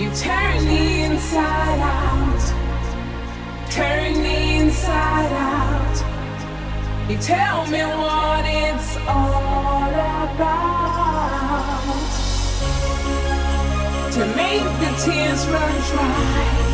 You turn me inside out. Turn me inside out. You tell me what it's all about. To make the tears run dry.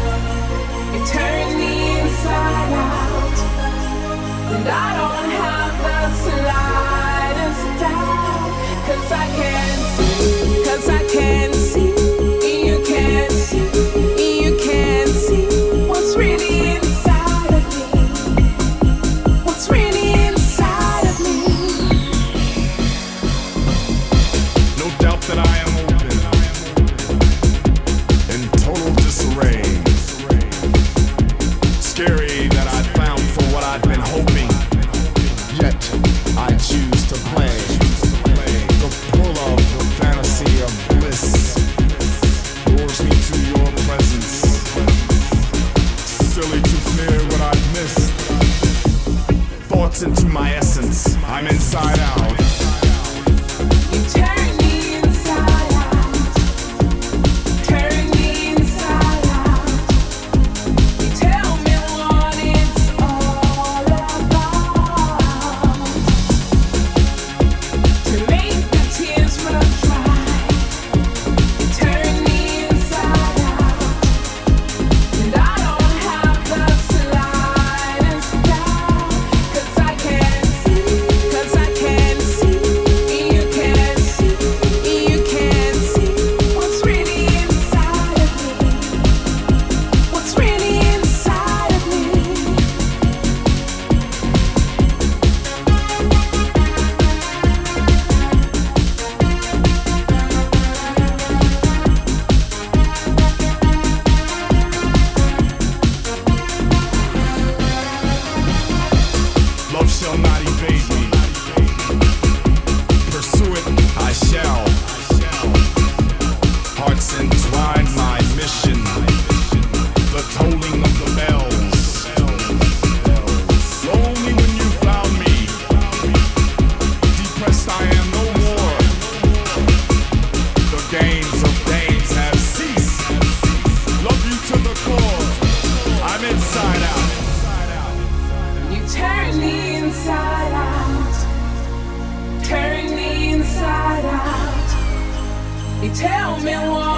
into my essence. I'm inside out. Tell me why.